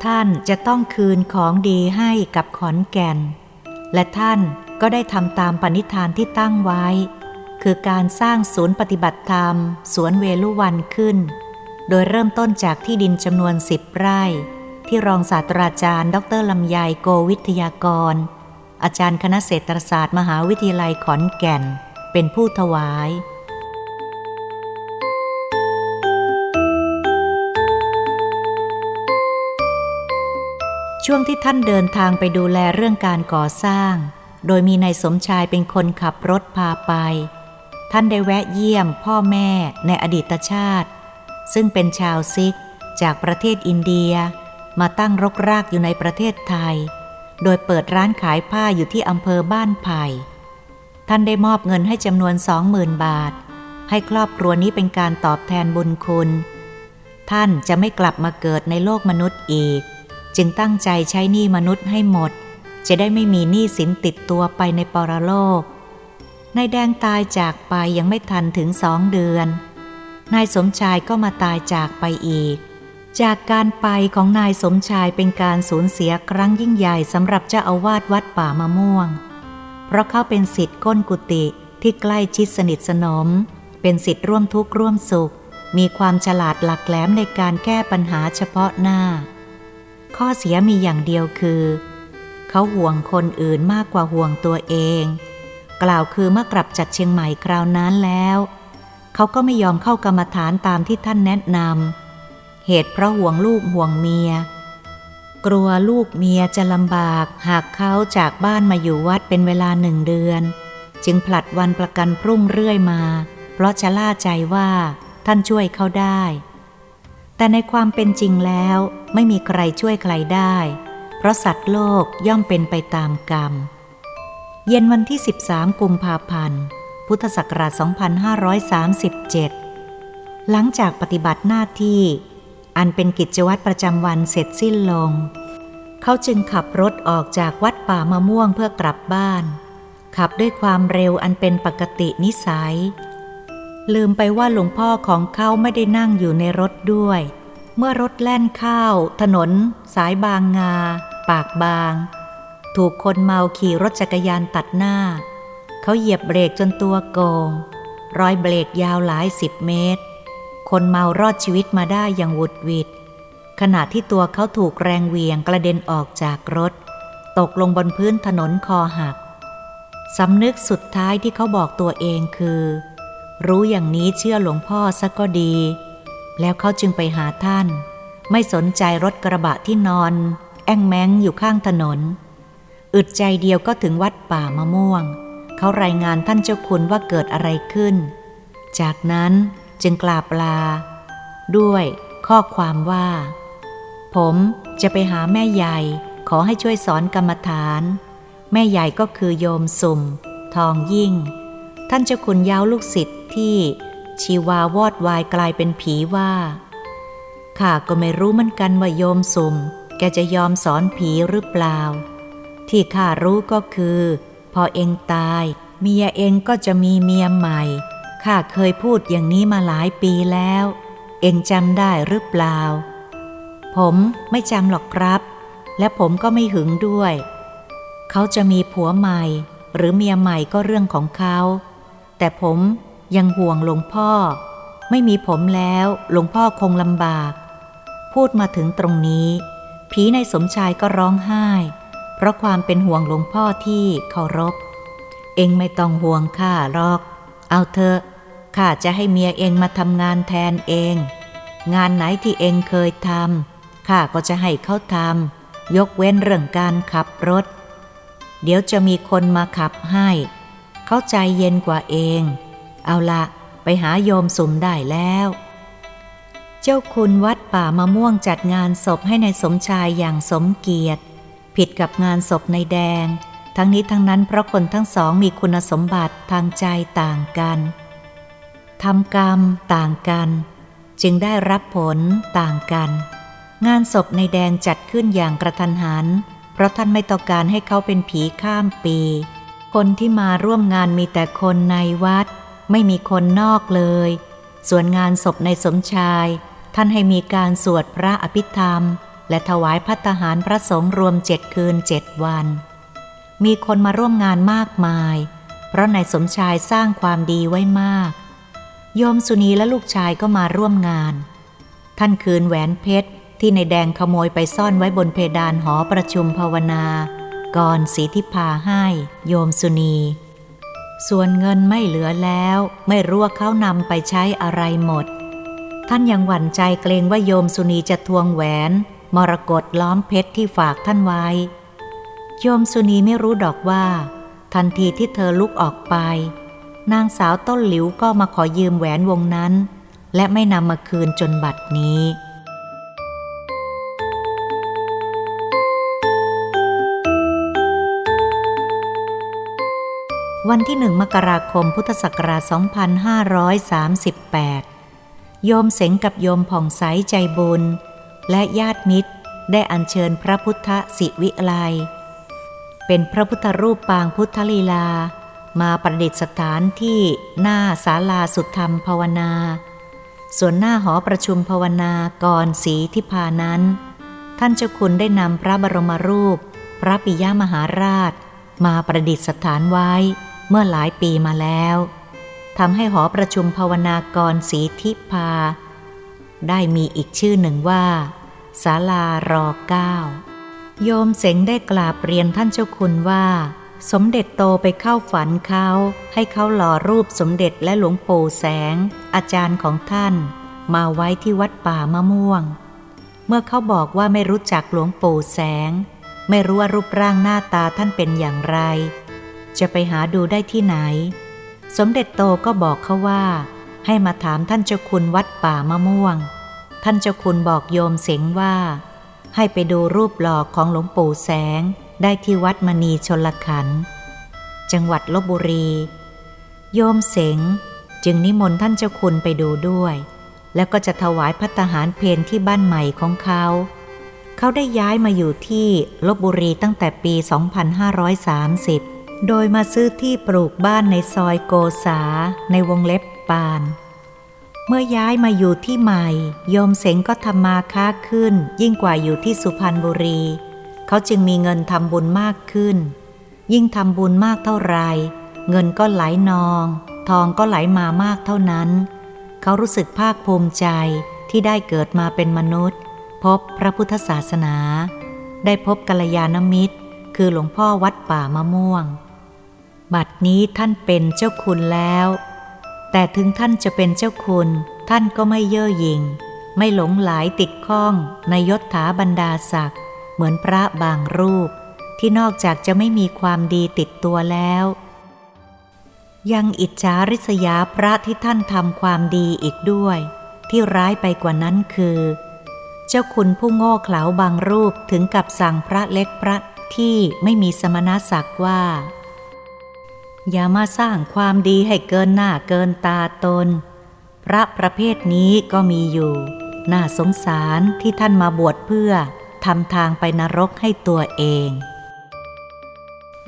ท่านจะต้องคืนของดีให้กับขอนแก่น และท่านก็ได้ทำตามปณิธานที่ตั้งไว้ คือการสร้างศูนย์ปฏิบัติธรรม สวนเวลุวันขึ้น โดยเริ่มต้นจากที่ดินจำนวนสิบไร่ ที่รองศาสตราจารย์ ดรลำไยโกวิทยากร อาจารย์คณะเศรษฐศาสตร์มหาวิทยาลัยขอนแก่น เป็นผู้ถวาย ช่วงที่ท่านเดินทางไปดูแลเรื่องการก่อสร้าง โดยมีนายสมชายเป็นคนขับรถพาไป ท่านได้แวะเยี่ยมพ่อแม่ในอดีตชาติ ซึ่งเป็นชาวซิกจากประเทศอินเดีย มาตั้งรกรากอยู่ในประเทศไทย โดยเปิดร้านขายผ้าอยู่ที่อำเภอบ้านไผ่ ท่านได้มอบเงินให้จำนวนสองหมื่นบาท ให้ครอบครัวนี้เป็นการตอบแทนบุญคุณ ท่านจะไม่กลับมาเกิดในโลกมนุษย์อีก จึงตั้งใจใช้หนี้มนุษย์ให้หมด จะได้ไม่มีหนี้สินติดตัวไปในปรโลก นายแดงตายจากไปยังไม่ทันถึงสองเดือน นายสมชายก็มาตายจากไปอีก จากการไปของนายสมชายเป็นการสูญเสียครั้งยิ่งใหญ่สำหรับเจ้าอาวาสวัดป่ามะม่วง เพราะเขาเป็นสิทธิ์ก้นกุฏิที่ใกล้ชิดสนิทสนม เป็นสิทธิ์ร่วมทุกข์ร่วมสุข มีความฉลาดหลักแหลมในการแก้ปัญหาเฉพาะหน้า ข้อเสียมีอย่างเดียวคือ เขาห่วงคนอื่นมากกว่าห่วงตัวเอง กล่าวคือเมื่อกลับจากเชียงใหม่คราวนั้นแล้ว เขาก็ไม่ยอมเข้ากรรมฐานตามที่ท่านแนะนำ เหตุเพราะห่วงลูกห่วงเมีย กลัวลูกเมียจะลำบากหากเขาจากบ้านมาอยู่วัดเป็นเวลาหนึ่งเดือน จึงผลัดวันประกันพรุ่งเรื่อยมา เพราะชะล่าใจว่าท่านช่วยเขาได้ แต่ในความเป็นจริงแล้วไม่มีใครช่วยใครได้ เพราะสัตว์โลกย่อมเป็นไปตามกรรม เย็นวันที่ 13 กุมภาพันธ์ พุทธศักราช 2537 หลังจากปฏิบัติหน้าที่ อันเป็นกิจวัตรประจำวันเสร็จสิ้นลง เขาจึงขับรถออกจากวัดป่ามะม่วงเพื่อกลับบ้าน ขับด้วยความเร็วอันเป็นปกตินิสัย ลืมไปว่าหลวงพ่อของเขาไม่ได้นั่งอยู่ในรถด้วย เมื่อรถแล่นเข้าถนน สายบางงา ปากบาง ถูกคนเมาขี่รถจักรยานตัดหน้า เขาเหยียบเบรกจนตัวโกง รอยเบรกยาวหลายสิบเมตร คนเมารอดชีวิตมาได้อย่างวุดวิดขณะที่ตัวเขาถูกแรงเวียงกระเด็นออกจากรถ ตกลงบนพื้นถนนคอหักสำนึกสุดท้ายที่เขาบอกตัวเองคือ รู้อย่างนี้เชื่อหลวงพ่อซะก็ดี แล้วเขาจึงไปหาท่าน ไม่สนใจรถกระบะที่นอน แองแมงอยู่ข้างถนน อึดใจเดียวก็ถึงวัดป่ามะม่วง เขารายงานท่านเจ้าคุณว่าเกิดอะไรขึ้น จากนั้น จึงกราบลา ด้วยข้อความว่า ผมจะไปหาแม่ใหญ่ขอให้ช่วยสอนกรรมฐาน แม่ใหญ่ก็คือโยมสุ่ม ทองยิ่ง ท่านเจ้าคุณย้าวลูกศิษย์ที่ชีวาวอดวายกลายเป็นผีว่าข้าก็ไม่รู้เหมือนกันว่าโยมสุ่ม แกจะยอมสอนผีหรือเปล่า ที่ข้ารู้ก็คือ พอเองตาย เมียเองก็จะมีเมียใหม่ ข้าเคยพูดอย่างนี้มาหลายปีแล้ว เองจำได้หรือเปล่า ผมไม่จำหรอกครับ และผมก็ไม่หึงด้วย เขาจะมีผัวใหม่ หรือเมียใหม่ก็เรื่องของเขา แต่ผมยังห่วงหลวงพ่อ ไม่มีผมแล้วหลวงพ่อคงลำบาก พูดมาถึงตรงนี้ ผีในสมชายก็ร้องไห้ เพราะความเป็นห่วงหลวงพ่อที่เคารพ เองไม่ต้องห่วงข้าหรอก เอาเถอะข้าจะให้เมียเองมาทำงานแทนเอง งานไหนที่เองเคยทำข้าก็จะให้เขาทำยกเว้นเรื่องการขับรถ เดี๋ยวจะมีคนมาขับให้ เขาใจเย็นกว่าเอง เอาละไปหาโยมสุมได้แล้ว เจ้าคุณวัดป่ามะม่วงจัดงานศพให้ในสมชายอย่างสมเกียรติ ผิดกับงานศพในแดง ทั้งนี้ทั้งนั้นเพราะคนทั้งสองมีคุณสมบัติทางใจต่างกันทำกรรมต่างกัน จึงได้รับผลต่างกัน งานศพในแดงจัดขึ้นอย่างกระทันหัน เพราะท่านไม่ต้องการให้เขาเป็นผีข้ามปี คนที่มาร่วมงานมีแต่คนในวัด ไม่มีคนนอกเลย ส่วนงานศพในสมชาย ท่านให้มีการสวดพระอภิธรรม และถวายพัตหารพระสงฆ์รวมเจ็ดคืนเจ็ดวัน มีคนมาร่วมงานมากมาย เพราะนายสมชายสร้างความดีไว้มาก โยมสุนีและลูกชายก็มาร่วมงาน ท่านคืนแหวนเพชรที่ในแดงขโมยไปซ่อนไว้บนเพดานหอประชุมภาวนา ก่อนสีทิพาให้โยมสุนี ส่วนเงินไม่เหลือแล้ว ไม่รู้ว่าเขานำไปใช้อะไรหมด ท่านยังหวั่นใจเกรงว่าโยมสุนีจะทวงแหวน มรกตล้อมเพชรที่ฝากท่านไว้ โยมสุนีไม่รู้ดอกว่า ทันทีที่เธอลุกออกไป นางสาวต้นหลิวก็มาขอยืมแหวนวงนั้น และไม่นำมาคืนจนบัดนี้วันที่หนึ่งมกราคมพุทธศักราช 2538 โยมเสงกับโยมผ่องใสใจบุญ และญาติมิตรได้อัญเชิญพระพุทธสิวิไล เป็นพระพุทธรูปปางพุทธลีลา มาประดิษฐานที่หน้าศาลาสุธรรมภาวนา ส่วนหน้าหอประชุมภาวนากรสีทิพานั้น ท่านเจ้าคุณได้นำพระบรมรูป พระปิยมหาราช มาประดิษฐานไว้เมื่อหลายปีมาแล้วทำให้หอประชุมภาวนากรสีทิพา ได้มีอีกชื่อหนึ่งว่าศาลารอเก้า โยมเสงได้กราบเรียนท่านเจ้าคุณว่า สมเด็จโตไปเข้าฝันเขาให้เขาหล่อรูปสมเด็จและหลวงปู่แสง อาจารย์ของท่าน มาไว้ที่วัดป่ามะม่วง เมื่อเขาบอกว่าไม่รู้จักหลวงปู่แสง ไม่รู้ว่ารูปร่างหน้าตาท่านเป็นอย่างไร จะไปหาดูได้ที่ไหน สมเด็จโตก็บอกเขาว่า ให้มาถามท่านเจ้าคุณวัดป่ามะม่วง ท่านเจ้าคุณบอกโยมเสงว่า ให้ไปดูรูปหล่อของหลวงปู่แสงได้ที่วัดมณีชนลขัน จังหวัดลบบุรี โยมเสงจึงนิมนต์ท่านเจ้าคุณไปดูด้วย แล้วก็จะถวายพัตหารเพนที่บ้านใหม่ของเขา เขาได้ย้ายมาอยู่ที่ลบบุรีตั้งแต่ปี 2530 โดยมาซื้อที่ปลูกบ้านในซอยโกษาในวงเล็บปาน เมื่อย้ายมาอยู่ที่ใหม่ โยมเสงก็ทำมาค้าขึ้น ยิ่งกว่าอยู่ที่สุพรรณบุรี เขาจึงมีเงินทำบุญมากขึ้น ยิ่งทำบุญมากเท่าไร เงินก็ไหลนอง ทองก็ไหลมามากเท่านั้น เขารู้สึกภาคภูมิใจที่ได้เกิดมาเป็นมนุษย์ พบพระพุทธศาสนา ได้พบกัลยาณมิตร คือหลวงพ่อวัดป่ามะม่วง บัดนี้ท่านเป็นเจ้าคุณแล้ว แต่ถึงท่านจะเป็นเจ้าคุณ ท่านก็ไม่เย่อหยิ่ง ไม่หลงไหลติดข้องในยศถาบรรดาศักดิ์เหมือนพระบางรูป ที่นอกจากจะไม่มีความดีติดตัวแล้ว ยังอิจฉาริษยาพระที่ท่านทำความดีอีกด้วย ที่ร้ายไปกว่านั้นคือ เจ้าคุณผู้โง่เขลาบางรูปถึงกับสั่งพระเล็กพระที่ไม่มีสมณศักดิ์ว่า อย่ามาสร้างความดีให้เกินหน้าเกินตาตน พระประเภทนี้ก็มีอยู่ น่าสงสารที่ท่านมาบวชเพื่อทำทางไปนรกให้ตัวเอง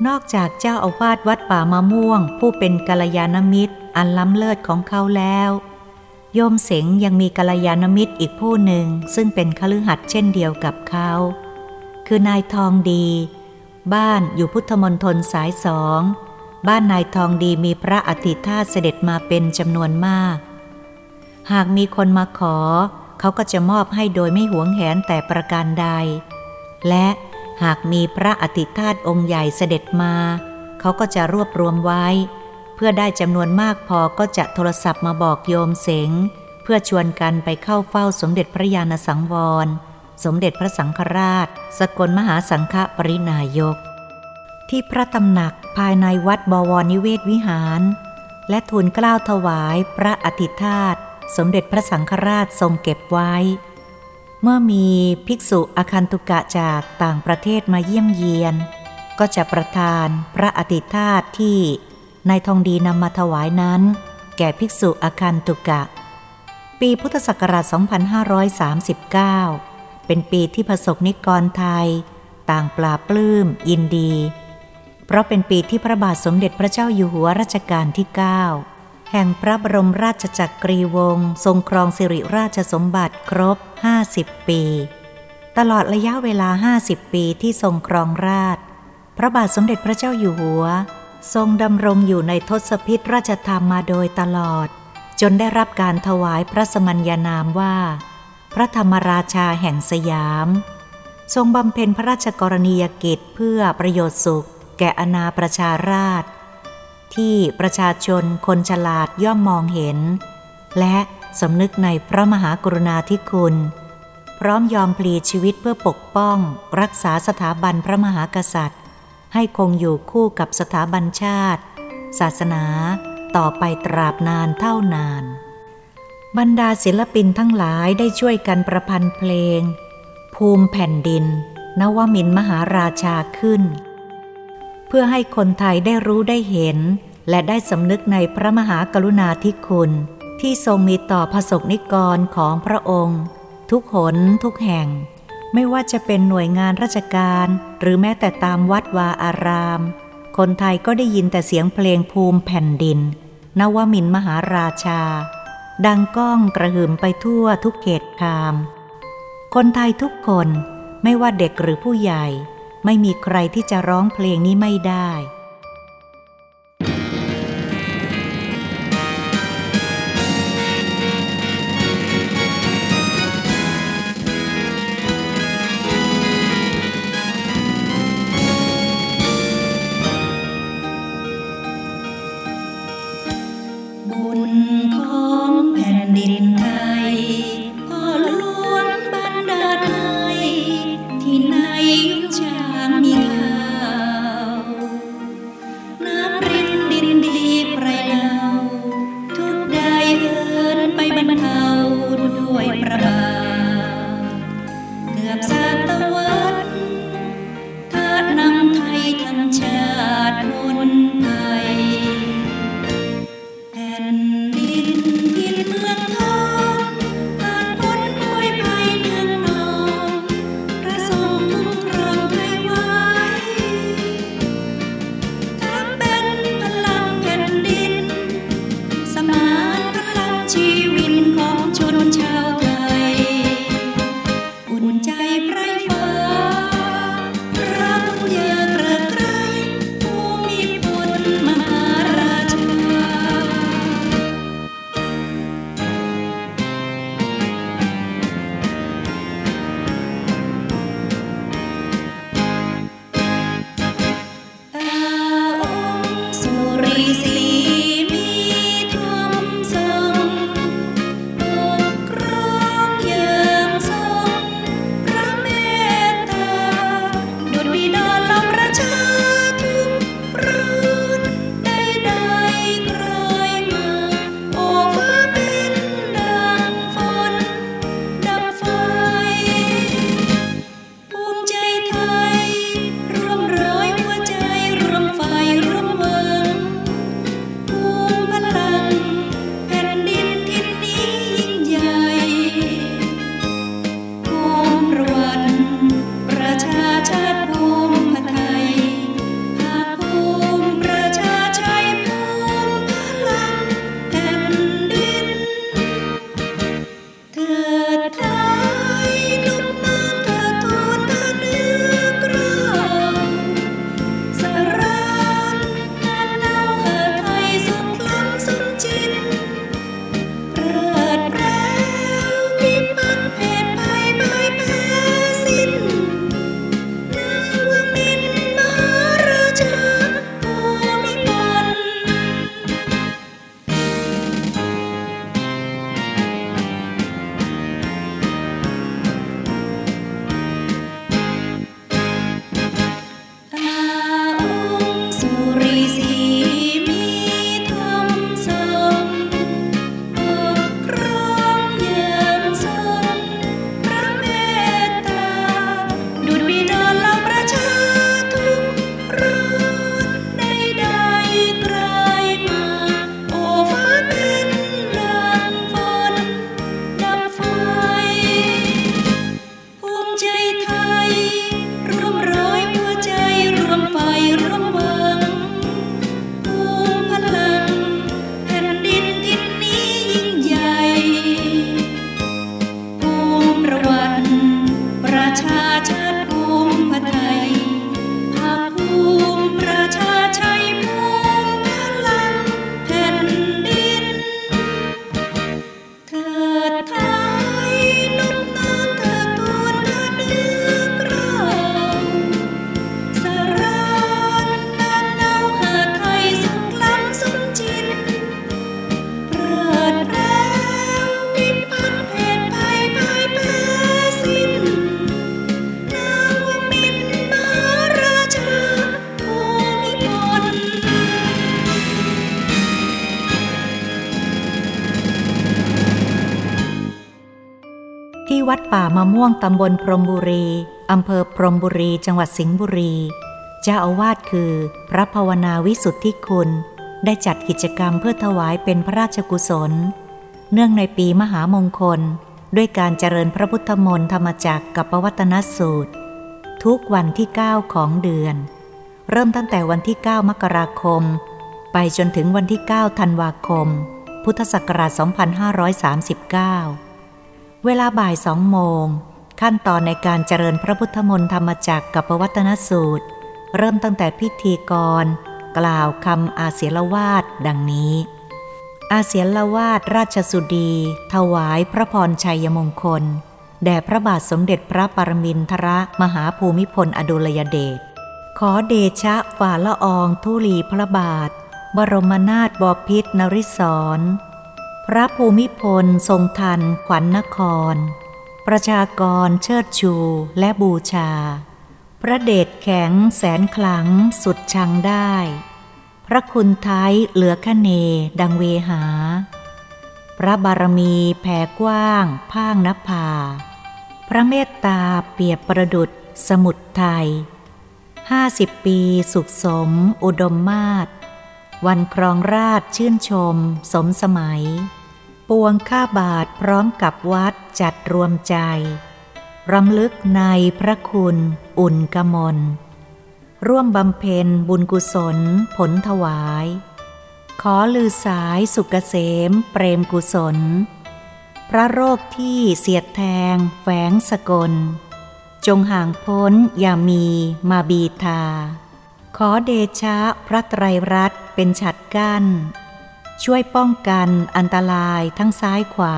นอกจากเจ้าอาวาสวัดป่ามะม่วง ผู้เป็นกัลยาณมิตร อันล้ำเลิศของเขาแล้ว โยมเสงยังมีกัลยาณมิตรอีกผู้หนึ่งซึ่งเป็นคฤหัสถ์เช่นเดียวกับเขา คือนายทองดี บ้านอยู่พุทธมณฑลสายสอง บ้านนายทองดีมีพระอธิธาเสด็จมาเป็นจำนวนมาก หากมีคนมาขอ เขาก็จะมอบให้โดยไม่หวงแหนแต่ประการใด และหากมีพระอธิธาตองค์ใหญ่เสด็จมา เขาก็จะรวบรวมไว้ เพื่อได้จำนวนมากพอก็จะโทรศัพท์มาบอกโยมเสงเพื่อชวนกันไปเข้าเฝ้าสมเด็จพระญาณสังวร สมเด็จพระสังฆราช สกลมหาสังฆปรินายก ที่พระตำหนักภายในวัดบวรนิเวศวิหาร และทูลกล้าวถวายพระอธิธาตสมเด็จพระสังฆราชทรงเก็บไว้ เมื่อมีภิกษุอคันตุกะจากต่างประเทศมาเยี่ยมเยียน ก็จะประทานพระอธิธาตที่นายทองดีนำมาถวายนั้น แก่ภิกษุอคันตุกะ ปีพุทธศักราช 2539 เป็นปีที่ประสบนิกรไทย ต่างปลาปลื้มยินดี เพราะเป็นปีที่พระบาทสมเด็จพระเจ้าอยู่หัวรัชกาลที่ 9 แห่งพระบรมราชจักรีวงศ์ทรงครองสิริราชสมบัติครบ 50 ปี ตลอดระยะเวลา 50 ปีที่ทรงครองราช พระบาทสมเด็จพระเจ้าอยู่หัว ทรงดำรงอยู่ในทศพิธราชธรรมมาโดยตลอด จนได้รับการถวายพระสมัญญานามว่า พระธรรมราชาแห่งสยาม ทรงบำเพ็ญพระราชกรณียกิจเพื่อประโยชน์สุข แก่อนาประชาราช ที่ประชาชนคนฉลาดย่อมมองเห็น และสำนึกในพระมหากรุณาธิคุณ พร้อมยอมพลีชีวิตเพื่อปกป้อง รักษาสถาบันพระมหากษัตริย์ ให้คงอยู่คู่กับสถาบันชาติ ศาสนาต่อไปตราบนานเท่านาน บรรดาศิลปินทั้งหลายได้ช่วยกันประพันธ์เพลง ภูมิแผ่นดิน นวมินมหาราชาขึ้น พื่อให้คนไทยได้รู้ได้เห็น และได้สำนึกในพระมหากรุณาธิคุณ ที่ทรงมีต่อพระสกนิกรของพระองค์ ทุกหนทุกแห่ง ไม่ว่าจะเป็นหน่วยงานราชการ หรือแม้แต่ตามวัดวาอาราม คนไทยก็ได้ยินแต่เสียงเพลงภูมิแผ่นดิน นวมินมหาราชา ดังก้องกระหึ่มไปทั่วทุกเขตคาม คนไทยทุกคนไม่ว่าเด็กหรือผู้ใหญ่ ไม่มีใครที่จะร้องเพลงนี้ไม่ได้ el ป่าม่วงตำบลพรมบุรีอำเภอพรมบุรีจังหวัดสิงห์บุรีเจ้าอาวาสคือ พระภาวนาวิสุทธิคุณ ได้จัดกิจกรรมเพื่อถวายเป็นพระราชกุศล เนื่องในปีมหามงคล ด้วยการเจริญพระพุทธมนต์ธรรมจักรกับปวัตนสูตร ทุกวันที่ 9 ของเดือน เริ่มตั้งแต่วันที่ 9 มกราคม ไปจนถึงวันที่ 9 ธันวาคม พุทธศักราช 2539 เวลาบ่ายสองโมง ขั้นตอนในการเจริญพระพุทธมนต์ธรรมจักรกับปวัตนสูตร เริ่มตั้งแต่พิธีกร กล่าวคำอาเสียลวาดดังนี้ อาเสียลวาดราชสุดี ถวายพระพรชัยมงคล แด่พระบาทสมเด็จพระปรมินทรมหาภูมิพลอดุลยเดชขอเดชะฝ่าละอองทุลีพระบาท บรมนาถบพิษนริศร พระภูมิพลทรงทันขวัญนคร ประชากรเชิดชูและบูชา พระเดชแข็งแสนคลังสุดชังได้ พระคุณไทยเหลือคเนดังเวหา พระบารมีแผ่กว้างพางนภา พระเมตตาเปียบประดุดสมุดไทยห้าสิบปีสุขสม อุดมมาศ วันครองราชชื่นชม สมสมัย ปวงข้าบาทพร้อมกับวัดจัดรวมใจรำลึกในพระคุณอุ่นกมล ร่วมบำเพ็ญบุญกุศลผลถวาย ขอลือสายสุกเกษมเปรมกุศล พระโรคที่เสียดแทงแฝงสกล จงห่างพ้นอย่ามีมาบีทา ขอเดชะพระไตรรัตน์เป็นฉัดกั้น ช่วยป้องกันอันตรายทั้งซ้ายขวา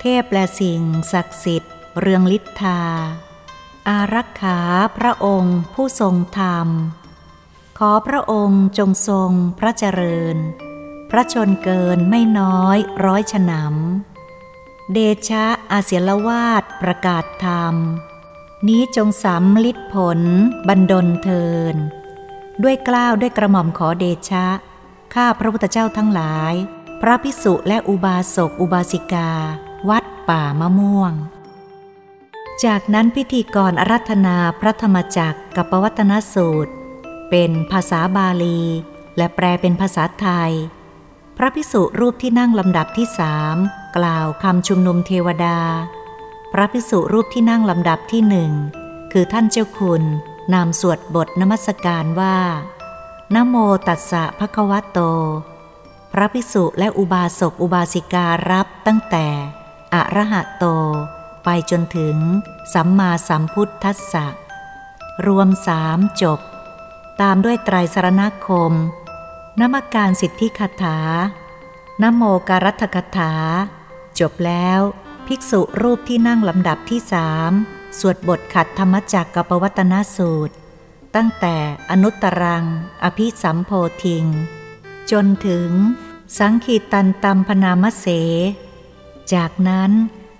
เทพและสิ่งศักดิ์สิทธิ์เรืองฤทธา อารักขาพระองค์ผู้ทรงธรรม ขอพระองค์จงทรงพระเจริญ พระชนเกินไม่น้อยร้อยฉนำเดชะอาเสียลวาดประกาศธรรม นี้จงสำลิดผล บันดลเทิน ด้วยกล้าวด้วยกระหม่อมขอเดชะ ข้าพระพุทธเจ้าทั้งหลาย พระพิสุและอุบาสกอุบาสิกา วัดป่ามะม่วง จากนั้นพิธีกรอารัธนาพระธรรมจักรกับปวัตนสูตร เป็นภาษาบาลี และแปลเป็นภาษาไทย พระพิสุรูปที่นั่งลำดับที่สามกล่าวคำชุมนุมเทวดา พระพิสุรูปที่นั่งลำดับที่หนึ่งคือท่านเจ้าคุณนำสวดบทนมัสการว่านโมตัสสะภะคะวะโต พระพิสุและอุบาสกอุบาสิการับตั้งแต่อะระหะโต ไปจนถึง สัมมาสัมพุทธัสสะรวมสามจบ ตามด้วยไตรสรณคมนมการสิทธิคาถานโมการัตถคาถา จบแล้ว ภิกษุรูปที่นั่งลำดับที่สามสวดบทขัดธรรมจักกับปวัตนสูตร ตั้งแต่อนุตรัง อภิสัมโพธิง จนถึง สังคีตันตัมพนามเส จากนั้น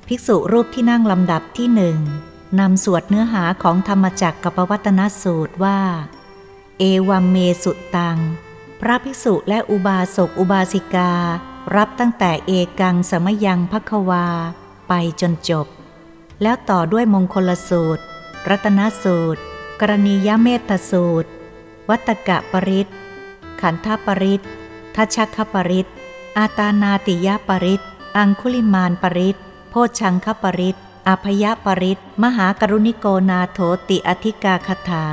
ภิกษุรูปที่นั่งลำดับที่หนึ่งนำสวดเนื้อหาของธรรมจักกับปวัตนสูตรว่า เอวัมเมสุตัง พระภิกษุและอุบาสกอุบาสิกา รับตั้งแต่เอกังสมยังพักวา ไปจนจบ แล้วต่อด้วยมงคลสูตร รัตนสูตร กรณียเมตสูตร วัตกะปริตขันธปริตทัชคปริตอาตานาติยปริตอังคุลิมานปริตโพชังคปริตอภยปริตมหากรุณิโกนาโถติอธิกาคถา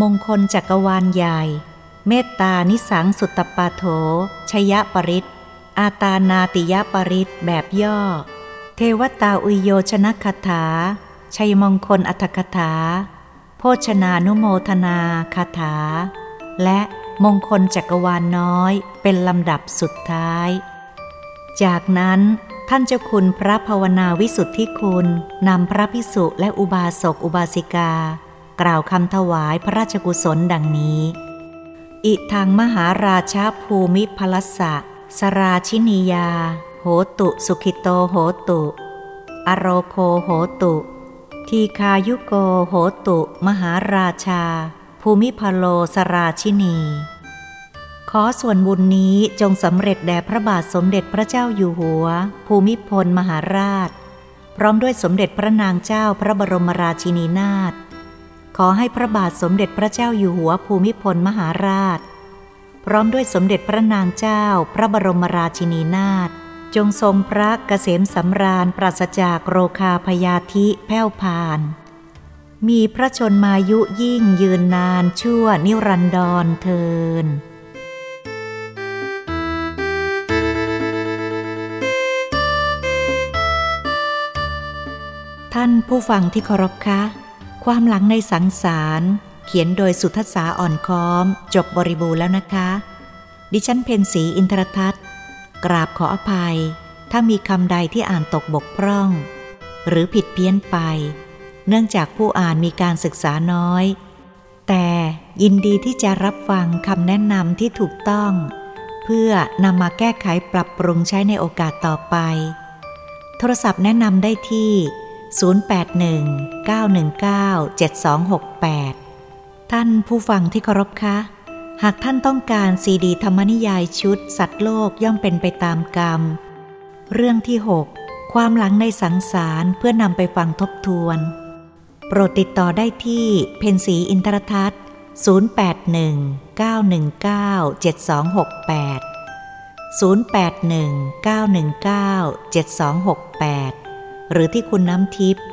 มงคลจักรวาลใหญ่ เมตตานิสังสุตตปาโถชยปริตอาตานาติยปริตแบบย่อ เทวตาอุยโยชนคถา ชัยมงคลอัตถคถา โภชนานุโมทนาคาถา และมงคลจักรวาลน้อยเป็นลำดับสุดท้าย จากนั้นท่านเจ้าคุณพระภาวนาวิสุทธิคุณนำพระพิสุและอุบาสกอุบาสิกา กล่าวคำถวายพระราชกุศลดังนี้ อิทางมหาราชาภูมิพลสะสราชินียา โหตุสุขิโตโหตุ อโรโคโหตุ ทีคายุโกโหตุ มหาราชา ภูมิพโลสราชินี ขอส่วนบุญนี้จงสำเร็จแด่พระบาทสมเด็จพระเจ้าอยู่หัว ภูมิพลมหาราช พร้อมด้วยสมเด็จพระนางเจ้าพระบรมราชินีนาถขอให้พระบาทสมเด็จพระเจ้าอยู่หัวภูมิพลมหาราช พร้อมด้วยสมเด็จพระนางเจ้าพระบรมราชินีนาถ จงทรงพระเกษมสำราญปราศจากโรคาพยาธิแผ่วพาน มีพระชนมายุยิ่งยืนนานชั่วนิรันดรเทินท่านผู้ฟังที่เคารพคะ ความหลังในสังสารเขียนโดยสุทธสาอ่อนค้อม จบบริบูรณ์แล้วนะคะ ดิฉันเพนสีอินทรทัศ กราบขออภัย ถ้ามีคำใดที่อ่านตกบกพร่อง หรือผิดเพี้ยนไป เนื่องจากผู้อ่านมีการศึกษาน้อย แต่ยินดีที่จะรับฟังคำแนะนำที่ถูกต้อง เพื่อนำมาแก้ไขปรับปรุงใช้ในโอกาสต่อไป โทรศัพท์แนะนำได้ที่ 081-919-7268 ท่านผู้ฟังที่เคารพคะ หากท่านต้องการซีดีธรรมนิยายชุด สัตว์โลกย่อมเป็นไปตามกรรม เรื่องที่ 6 ความหลังในสังสารเพื่อนำไปฟังทบทวน โปรดติดต่อได้ที่เพนสีอินทรทัศน์ 0819197268 081-919-7268 หรือที่คุณน้ำทิพย์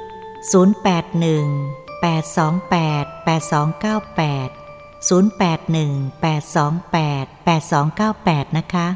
081-828-8298 081-828-8298 นะคะ